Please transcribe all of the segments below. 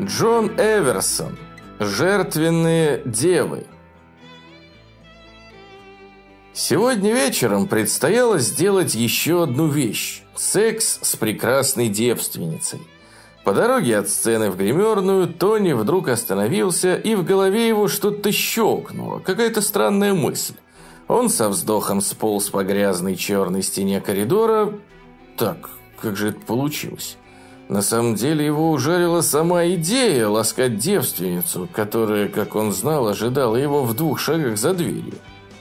Джон Эверсон. Жертвенные девы. Сегодня вечером предстояло сделать еще одну вещь – секс с прекрасной девственницей. По дороге от сцены в гримерную Тони вдруг остановился, и в голове его что-то щелкнуло, какая-то странная мысль. Он со вздохом сполз по грязной черной стене коридора. Так, как же это получилось? На самом деле его ужарила сама идея ласкать девственницу, которая, как он знал, ожидала его в двух шагах за дверью.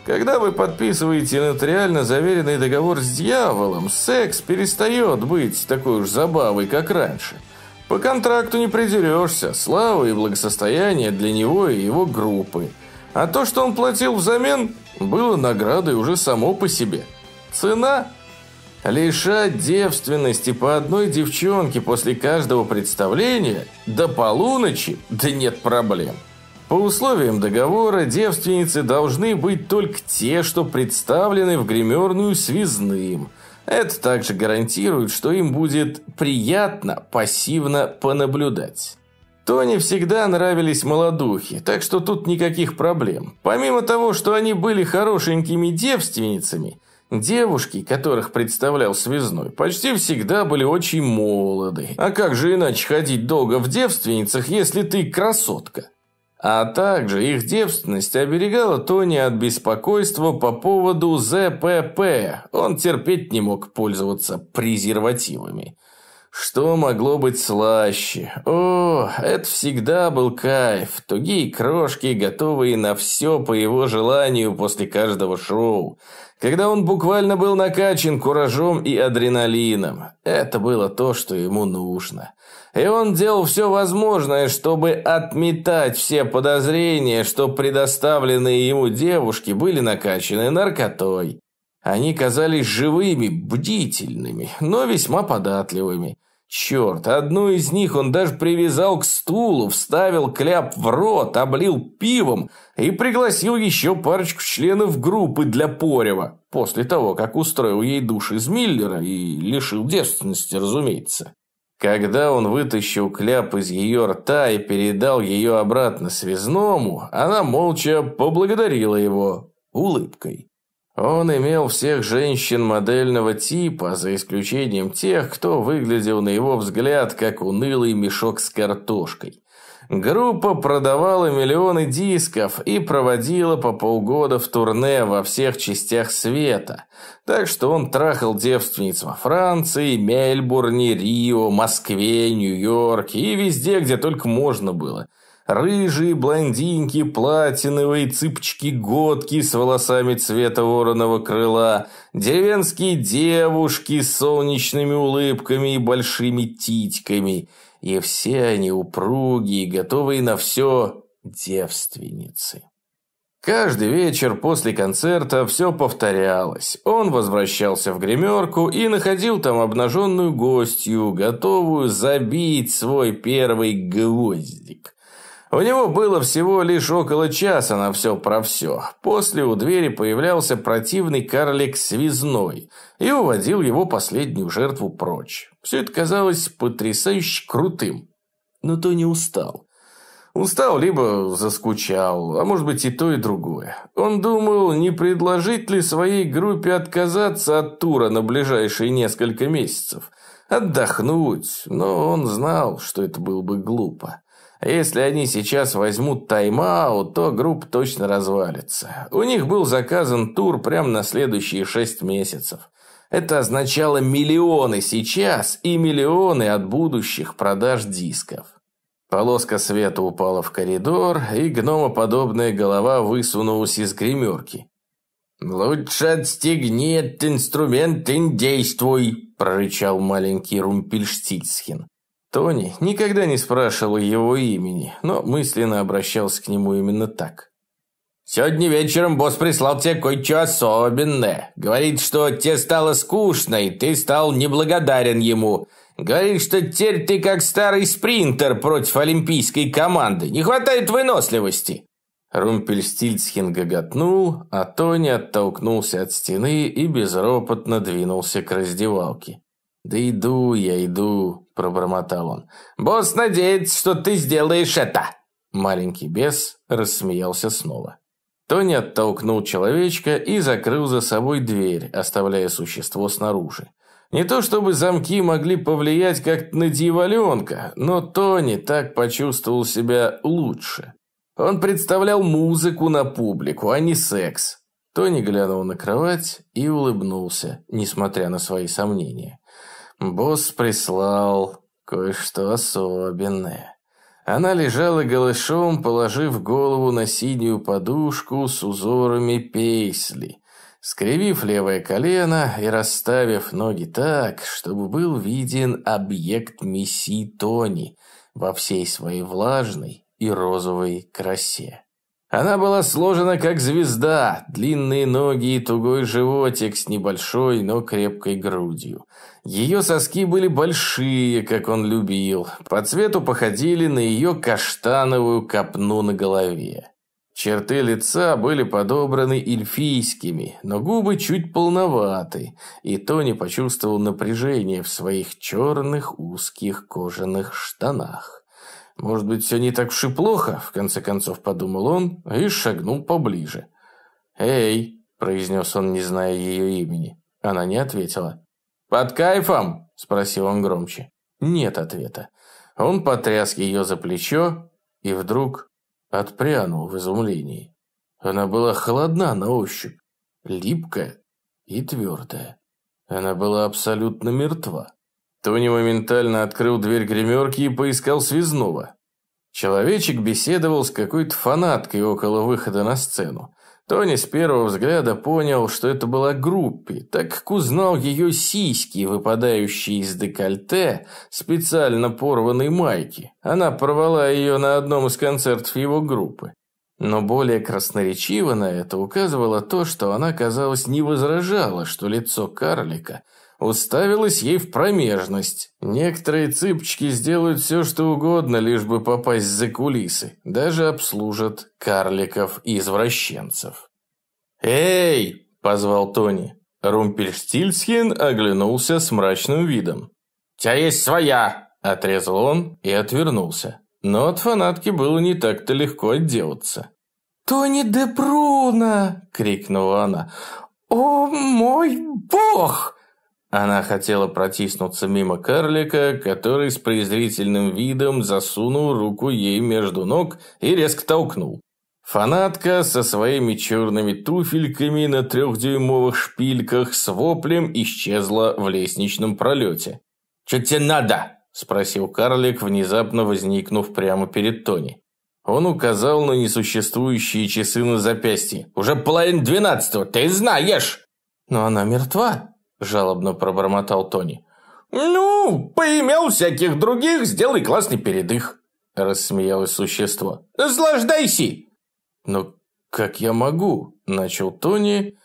Когда вы подписываете нотариально заверенный договор с дьяволом, секс перестает быть такой уж забавой, как раньше. По контракту не придерешься, слава и благосостояние для него и его группы. А то, что он платил взамен, было наградой уже само по себе. Цена – Лишать девственности по одной девчонке после каждого представления до полуночи, да нет проблем. По условиям договора девственницы должны быть только те, что представлены в гримерную связным. Это также гарантирует, что им будет приятно пассивно понаблюдать. Тони всегда нравились молодухи, так что тут никаких проблем. Помимо того, что они были хорошенькими девственницами – Девушки, которых представлял связной, почти всегда были очень молоды. А как же иначе ходить долго в девственницах, если ты красотка? А также их девственность оберегала Тони от беспокойства по поводу ЗПП. Он терпеть не мог пользоваться презервативами. Что могло быть слаще? О, это всегда был кайф. Тугие крошки, готовые на все по его желанию после каждого шоу когда он буквально был накачан куражом и адреналином. Это было то, что ему нужно. И он делал все возможное, чтобы отметать все подозрения, что предоставленные ему девушки были накачаны наркотой. Они казались живыми, бдительными, но весьма податливыми. Черт, одну из них он даже привязал к стулу, вставил кляп в рот, облил пивом и пригласил еще парочку членов группы для порева, после того, как устроил ей душ из Миллера и лишил девственности, разумеется. Когда он вытащил кляп из ее рта и передал ее обратно связному, она молча поблагодарила его улыбкой. Он имел всех женщин модельного типа, за исключением тех, кто выглядел на его взгляд как унылый мешок с картошкой. Группа продавала миллионы дисков и проводила по полгода в турне во всех частях света. Так что он трахал девственниц во Франции, Мельбурне, Рио, Москве, Нью-Йорке и везде, где только можно было – Рыжие блондинки, платиновые цыпочки-годки с волосами цвета вороного крыла, деревенские девушки с солнечными улыбками и большими титьками. И все они упругие, готовые на все девственницы. Каждый вечер после концерта все повторялось. Он возвращался в гримерку и находил там обнаженную гостью, готовую забить свой первый гвоздик. У него было всего лишь около часа на все про все. После у двери появлялся противный карлик связной и уводил его последнюю жертву прочь. Все это казалось потрясающе крутым. Но то не устал. Устал, либо заскучал, а может быть и то, и другое. Он думал, не предложить ли своей группе отказаться от тура на ближайшие несколько месяцев. Отдохнуть, но он знал, что это было бы глупо. Если они сейчас возьмут тайм-аут, то группа точно развалится. У них был заказан тур прямо на следующие шесть месяцев. Это означало миллионы сейчас и миллионы от будущих продаж дисков. Полоска света упала в коридор, и гномоподобная голова высунулась из гримерки. «Лучше отстегни этот инструмент и действуй», – прорычал маленький Румпельштильцхен. Тони никогда не спрашивал его имени, но мысленно обращался к нему именно так. «Сегодня вечером босс прислал тебе кое-что особенное. Говорит, что тебе стало скучно, и ты стал неблагодарен ему. Говорит, что теперь ты как старый спринтер против олимпийской команды. Не хватает выносливости». Румпельстильцхен гоготнул, а Тони оттолкнулся от стены и безропотно двинулся к раздевалке. «Да иду я, иду», – пробормотал он. «Босс надеется, что ты сделаешь это!» Маленький бес рассмеялся снова. Тони оттолкнул человечка и закрыл за собой дверь, оставляя существо снаружи. Не то чтобы замки могли повлиять как-то на дьяволенка, но Тони так почувствовал себя лучше. Он представлял музыку на публику, а не секс. Тони глянул на кровать и улыбнулся, несмотря на свои сомнения. Босс прислал кое-что особенное. Она лежала голышом, положив голову на синюю подушку с узорами пейсли, скривив левое колено и расставив ноги так, чтобы был виден объект миссии Тони во всей своей влажной и розовой красе. Она была сложена как звезда, длинные ноги и тугой животик с небольшой, но крепкой грудью. Ее соски были большие, как он любил, по цвету походили на ее каштановую копну на голове. Черты лица были подобраны эльфийскими, но губы чуть полноваты, и Тони почувствовал напряжение в своих черных узких кожаных штанах. Может быть, все не так уж и плохо, в конце концов подумал он и шагнул поближе. «Эй!» – произнес он, не зная ее имени. Она не ответила. «Под кайфом?» – спросил он громче. Нет ответа. Он потряс ее за плечо и вдруг отпрянул в изумлении. Она была холодна на ощупь, липкая и твердая. Она была абсолютно мертва. Тони моментально открыл дверь гримерки и поискал связного. Человечек беседовал с какой-то фанаткой около выхода на сцену. Тони с первого взгляда понял, что это была группе, так как узнал ее сиськи, выпадающие из декольте, специально порванной майки. Она порвала ее на одном из концертов его группы. Но более красноречиво на это указывало то, что она, казалось, не возражала, что лицо карлика – уставилась ей в промежность. Некоторые цыпочки сделают все, что угодно, лишь бы попасть за кулисы. Даже обслужат карликов-извращенцев. «Эй!» – позвал Тони. Румпельштильцхен оглянулся с мрачным видом. «Тебя есть своя!» – отрезал он и отвернулся. Но от фанатки было не так-то легко отделаться. «Тони де Бруно!» – крикнула она. «О мой бог!» Она хотела протиснуться мимо карлика, который с презрительным видом засунул руку ей между ног и резко толкнул. Фанатка со своими черными туфельками на трехдюймовых шпильках с воплем исчезла в лестничном пролете. «Че тебе надо?» – спросил карлик, внезапно возникнув прямо перед Тони. Он указал на несуществующие часы на запястье. «Уже половина двенадцатого, ты знаешь!» «Но она мертва!» Жалобно пробормотал Тони. «Ну, поимел всяких других, сделай классный передых», – рассмеялось существо. «Наслаждайся!» «Ну, как я могу?» – начал Тони,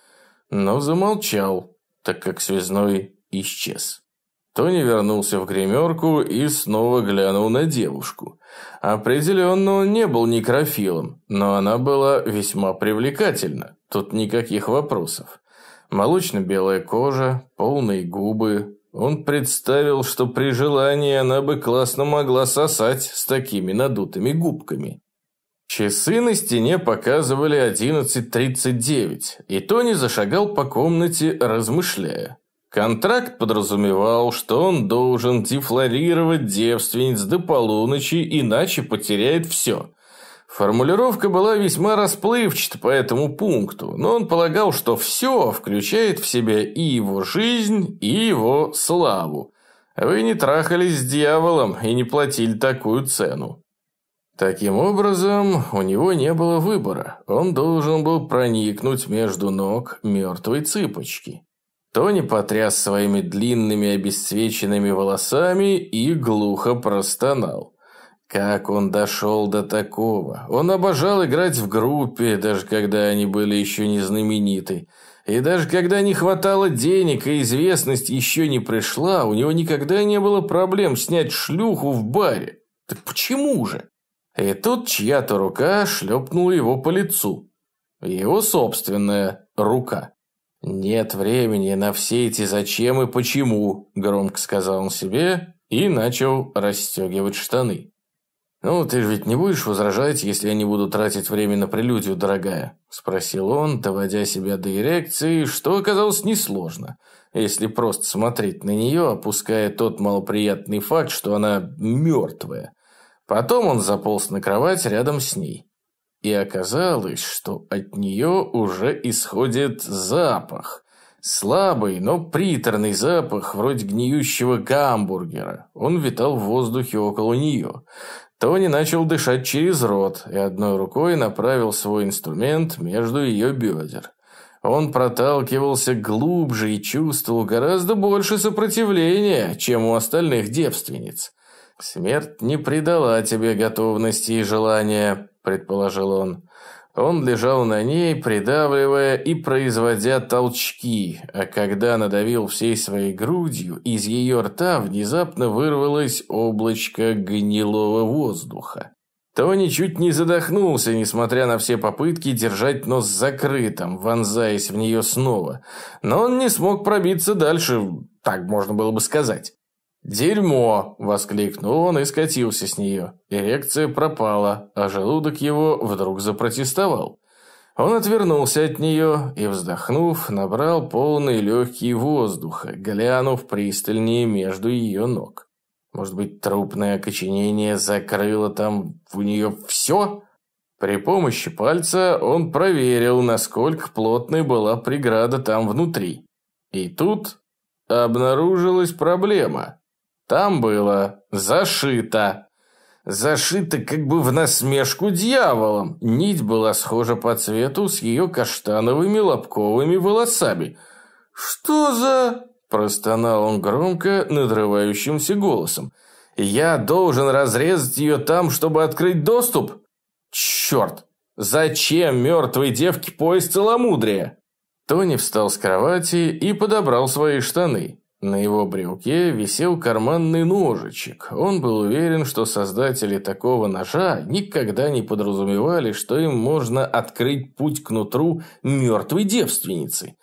но замолчал, так как связной исчез. Тони вернулся в гримерку и снова глянул на девушку. Определенно он не был некрофилом, но она была весьма привлекательна, тут никаких вопросов. Молочно-белая кожа, полные губы. Он представил, что при желании она бы классно могла сосать с такими надутыми губками. Часы на стене показывали 11.39, и Тони зашагал по комнате, размышляя. Контракт подразумевал, что он должен дефлорировать девственниц до полуночи, иначе потеряет все. Формулировка была весьма расплывчата по этому пункту, но он полагал, что все включает в себя и его жизнь, и его славу. Вы не трахались с дьяволом и не платили такую цену. Таким образом, у него не было выбора. Он должен был проникнуть между ног мертвой цыпочки. Тони потряс своими длинными обесцвеченными волосами и глухо простонал. Как он дошел до такого? Он обожал играть в группе, даже когда они были еще не знамениты. И даже когда не хватало денег и известность еще не пришла, у него никогда не было проблем снять шлюху в баре. Так почему же? И тут чья-то рука шлепнула его по лицу. Его собственная рука. «Нет времени на все эти зачем и почему», – громко сказал он себе и начал расстегивать штаны. «Ну, ты же ведь не будешь возражать, если я не буду тратить время на прелюдию, дорогая?» – спросил он, доводя себя до эрекции, что оказалось несложно, если просто смотреть на нее, опуская тот малоприятный факт, что она мертвая. Потом он заполз на кровать рядом с ней. И оказалось, что от нее уже исходит запах. Слабый, но приторный запах, вроде гниющего гамбургера. Он витал в воздухе около нее. Тони начал дышать через рот и одной рукой направил свой инструмент между ее бедер. Он проталкивался глубже и чувствовал гораздо больше сопротивления, чем у остальных девственниц. «Смерть не придала тебе готовности и желания», – предположил он. Он лежал на ней, придавливая и производя толчки, а когда надавил всей своей грудью, из ее рта внезапно вырвалось облачко гнилого воздуха. Тони чуть не задохнулся, несмотря на все попытки держать нос закрытым, вонзаясь в нее снова. Но он не смог пробиться дальше, так можно было бы сказать. «Дерьмо!» – воскликнул он и скатился с нее. Эрекция пропала, а желудок его вдруг запротестовал. Он отвернулся от нее и, вздохнув, набрал полные легкие воздуха, глянув пристальнее между ее ног. Может быть, трупное окоченение закрыло там у нее все? При помощи пальца он проверил, насколько плотной была преграда там внутри. И тут обнаружилась проблема – там было зашито. Зашито как бы в насмешку дьяволом. Нить была схожа по цвету с ее каштановыми лобковыми волосами. «Что за...» – простонал он громко, надрывающимся голосом. «Я должен разрезать ее там, чтобы открыть доступ?» «Черт! Зачем мертвой девке пояс целомудрия?» Тони встал с кровати и подобрал свои штаны. На его брелке висел карманный ножичек. Он был уверен, что создатели такого ножа никогда не подразумевали, что им можно открыть путь к нутру мертвой девственницы.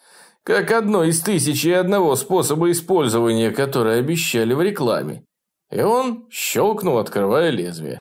Как одно из тысячи и одного способа использования, которые обещали в рекламе. И он щелкнул, открывая лезвие.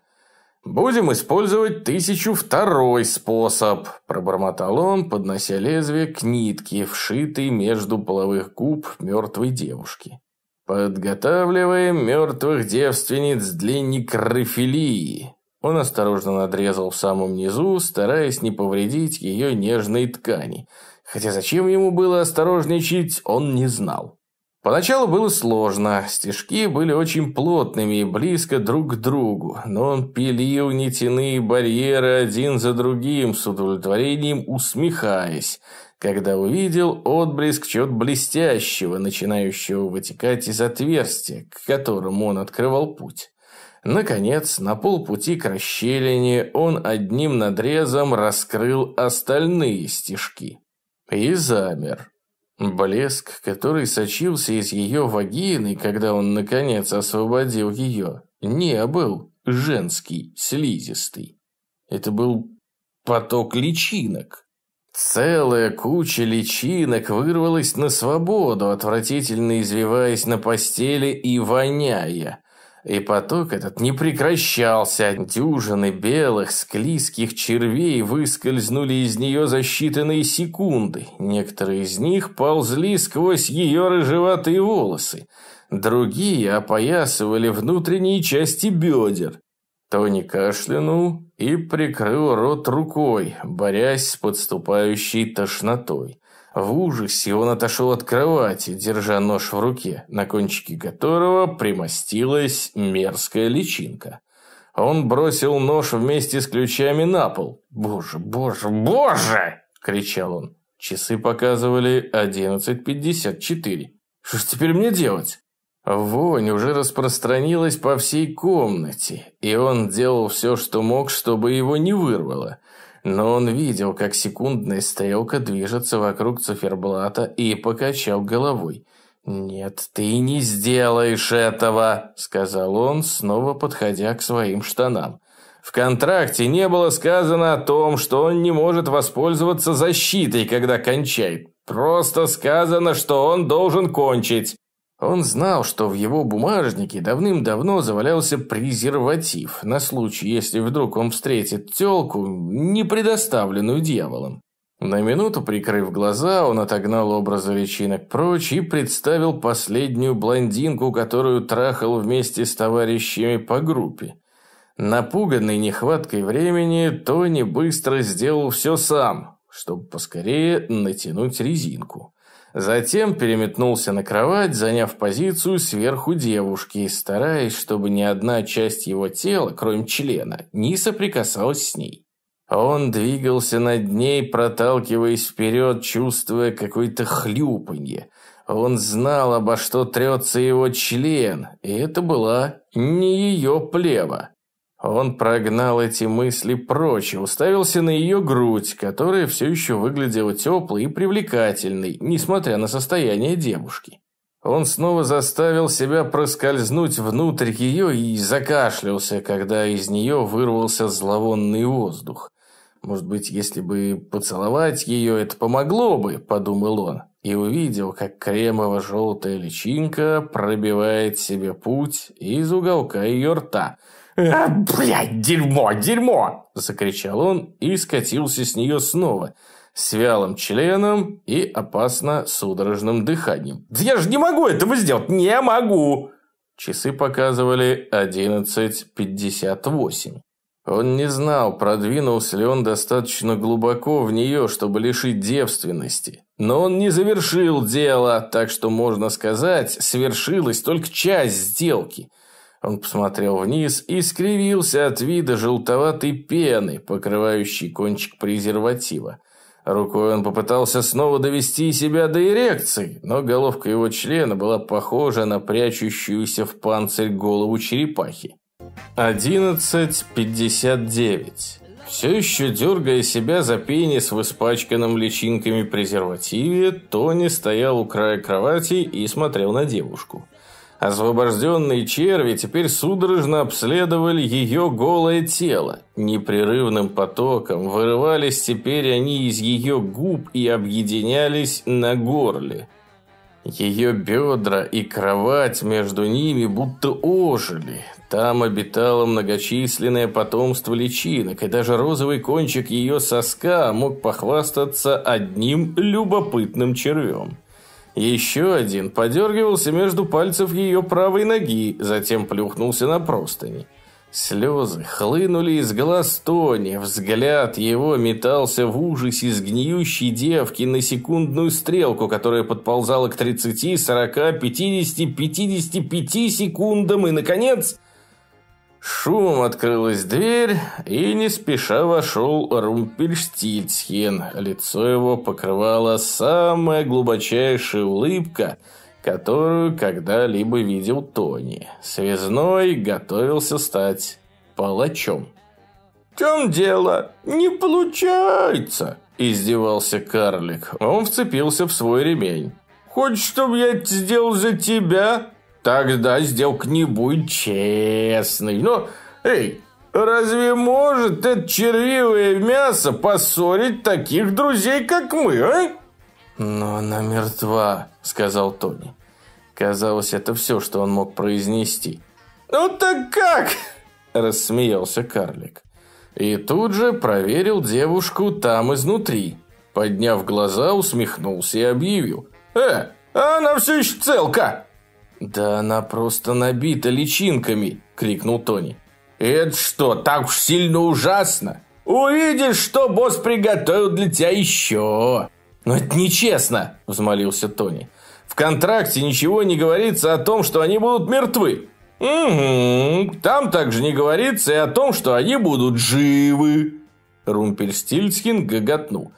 «Будем использовать тысячу второй способ», – пробормотал он, поднося лезвие к нитке, вшитой между половых губ мертвой девушки. «Подготавливаем мертвых девственниц для некрофилии». Он осторожно надрезал в самом низу, стараясь не повредить ее нежные ткани. Хотя зачем ему было осторожничать, он не знал. Поначалу было сложно, стежки были очень плотными и близко друг к другу, но он пилил нитяные барьеры один за другим, с удовлетворением усмехаясь, когда увидел отблеск чего-то блестящего, начинающего вытекать из отверстия, к которому он открывал путь. Наконец, на полпути к расщелине он одним надрезом раскрыл остальные стежки. И замер. Блеск, который сочился из ее вагины, когда он, наконец, освободил ее, не был женский, слизистый. Это был поток личинок. Целая куча личинок вырвалась на свободу, отвратительно извиваясь на постели и воняя. И поток этот не прекращался. Дюжины белых склизких червей выскользнули из нее за считанные секунды. Некоторые из них ползли сквозь ее рыжеватые волосы. Другие опоясывали внутренние части бедер. Тони кашлянул и прикрыл рот рукой, борясь с подступающей тошнотой. В ужасе он отошел от кровати, держа нож в руке, на кончике которого примостилась мерзкая личинка. Он бросил нож вместе с ключами на пол. «Боже, боже, боже!» – кричал он. Часы показывали 11.54. «Что ж теперь мне делать?» Вонь уже распространилась по всей комнате, и он делал все, что мог, чтобы его не вырвало – но он видел, как секундная стрелка движется вокруг циферблата и покачал головой. «Нет, ты не сделаешь этого», – сказал он, снова подходя к своим штанам. В контракте не было сказано о том, что он не может воспользоваться защитой, когда кончает. Просто сказано, что он должен кончить. Он знал, что в его бумажнике давным-давно завалялся презерватив, на случай, если вдруг он встретит тёлку, не предоставленную дьяволом. На минуту прикрыв глаза, он отогнал образы личинок прочь и представил последнюю блондинку, которую трахал вместе с товарищами по группе. Напуганный нехваткой времени, Тони быстро сделал все сам, чтобы поскорее натянуть резинку. Затем переметнулся на кровать, заняв позицию сверху девушки, стараясь, чтобы ни одна часть его тела, кроме члена, не соприкасалась с ней. Он двигался над ней, проталкиваясь вперед, чувствуя какое-то хлюпанье. Он знал, обо что трется его член, и это была не ее плева. Он прогнал эти мысли прочь и уставился на ее грудь, которая все еще выглядела теплой и привлекательной, несмотря на состояние девушки. Он снова заставил себя проскользнуть внутрь ее и закашлялся, когда из нее вырвался зловонный воздух. Может быть, если бы поцеловать ее, это помогло бы, подумал он, и увидел, как кремово-желтая личинка пробивает себе путь из уголка ее рта – «А, блядь, дерьмо, дерьмо!» – закричал он и скатился с нее снова, с вялым членом и опасно судорожным дыханием. «Да я же не могу этого сделать, не могу!» Часы показывали 11.58. Он не знал, продвинулся ли он достаточно глубоко в нее, чтобы лишить девственности. Но он не завершил дело, так что, можно сказать, свершилась только часть сделки – он посмотрел вниз и скривился от вида желтоватой пены, покрывающей кончик презерватива. Рукой он попытался снова довести себя до эрекции, но головка его члена была похожа на прячущуюся в панцирь голову черепахи. 11.59. Все еще дергая себя за пенис в испачканном личинками презервативе, Тони стоял у края кровати и смотрел на девушку. Освобожденные черви теперь судорожно обследовали ее голое тело. Непрерывным потоком вырывались теперь они из ее губ и объединялись на горле. Ее бедра и кровать между ними будто ожили. Там обитало многочисленное потомство личинок, и даже розовый кончик ее соска мог похвастаться одним любопытным червем. Еще один подергивался между пальцев ее правой ноги, затем плюхнулся на простыни. Слезы хлынули из глаз Тони, взгляд его метался в ужасе с гниющей девки на секундную стрелку, которая подползала к 30, 40, 50, 55 секундам и, наконец, Шум открылась дверь, и не спеша вошел Румпельштильцхен. Лицо его покрывала самая глубочайшая улыбка, которую когда-либо видел Тони. Связной готовился стать палачом. «В чем дело? Не получается!» – издевался карлик. Он вцепился в свой ремень. «Хочешь, чтобы я это сделал за тебя?» Тогда сделка не будет честной. Но, эй, разве может это червивое мясо поссорить таких друзей, как мы, а? Но она мертва, сказал Тони. Казалось, это все, что он мог произнести. «Ну так как?» – рассмеялся карлик. И тут же проверил девушку там изнутри. Подняв глаза, усмехнулся и объявил. «Э, она все еще целка!» «Да она просто набита личинками!» – крикнул Тони. «Это что, так уж сильно ужасно? Увидишь, что босс приготовил для тебя еще!» «Но это нечестно!» – взмолился Тони. «В контракте ничего не говорится о том, что они будут мертвы!» «Угу, там также не говорится и о том, что они будут живы!» Румпельстильцхин гоготнул.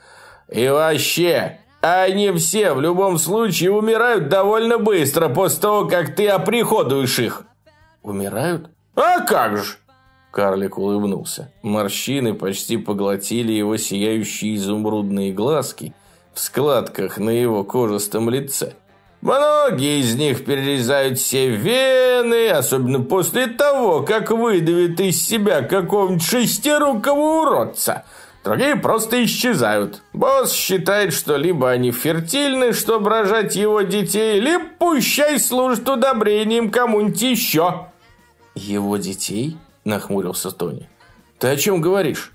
«И вообще, они все в любом случае умирают довольно быстро после того, как ты оприходуешь их. Умирают? А как же? Карлик улыбнулся. Морщины почти поглотили его сияющие изумрудные глазки в складках на его кожистом лице. Многие из них перерезают все вены, особенно после того, как выдавят из себя какого-нибудь шестирукого уродца – другие просто исчезают. Босс считает, что либо они фертильны, чтобы рожать его детей, либо пущай служат удобрением кому-нибудь еще». «Его детей?» – нахмурился Тони. «Ты о чем говоришь?»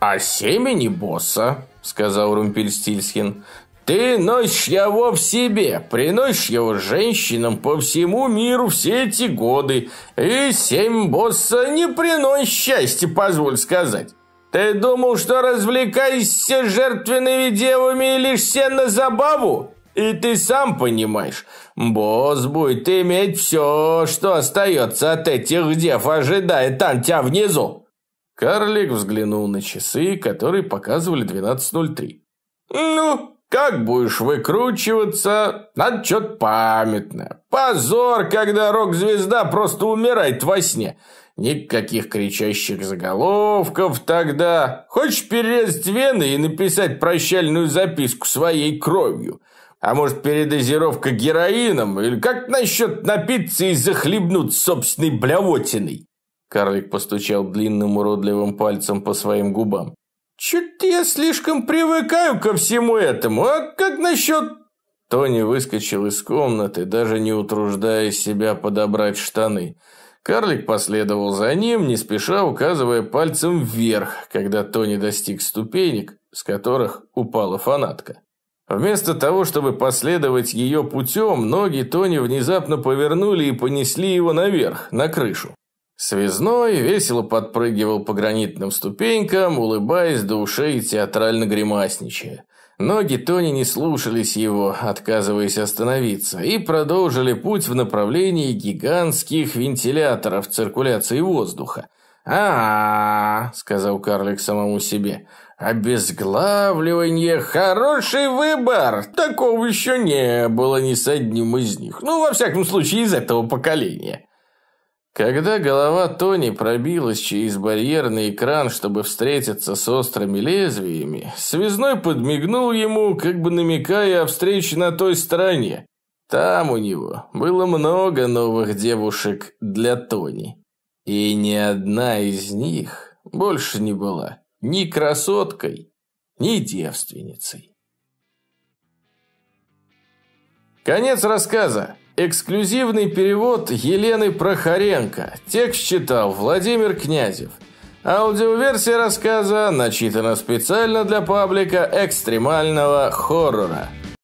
«О семени босса», – сказал Румпельстильсхин. Ты носишь его в себе, приносишь его женщинам по всему миру все эти годы, и семь босса не приносит счастья, позволь сказать. Ты думал, что развлекаешься жертвенными девами лишь все на забаву? И ты сам понимаешь, босс будет иметь все, что остается от этих дев, ожидая там тебя внизу. Карлик взглянул на часы, которые показывали 12.03. «Ну, как будешь выкручиваться, надо что-то памятное. Позор, когда рок-звезда просто умирает во сне. Никаких кричащих заголовков тогда. Хочешь перерезать вены и написать прощальную записку своей кровью? А может, передозировка героином? Или как насчет напиться и захлебнуть собственной блявотиной? Карлик постучал длинным уродливым пальцем по своим губам. Чуть я слишком привыкаю ко всему этому, а как насчет...» Тони выскочил из комнаты, даже не утруждая себя подобрать штаны. Карлик последовал за ним, не спеша указывая пальцем вверх, когда Тони достиг ступенек, с которых упала фанатка. Вместо того, чтобы последовать ее путем, ноги Тони внезапно повернули и понесли его наверх, на крышу. Связной весело подпрыгивал по гранитным ступенькам, улыбаясь до ушей и театрально гримасничая. Ноги Тони не слушались его, отказываясь остановиться, и продолжили путь в направлении гигантских вентиляторов циркуляции воздуха. а, -а, -а сказал карлик самому себе, — «обезглавливание – хороший выбор! Такого еще не было ни с одним из них. Ну, во всяком случае, из этого поколения». Когда голова Тони пробилась через барьерный экран, чтобы встретиться с острыми лезвиями, связной подмигнул ему, как бы намекая о встрече на той стороне. Там у него было много новых девушек для Тони. И ни одна из них больше не была ни красоткой, ни девственницей. Конец рассказа. Эксклюзивный перевод Елены Прохоренко. Текст читал Владимир Князев. Аудиоверсия рассказа начитана специально для паблика экстремального хоррора.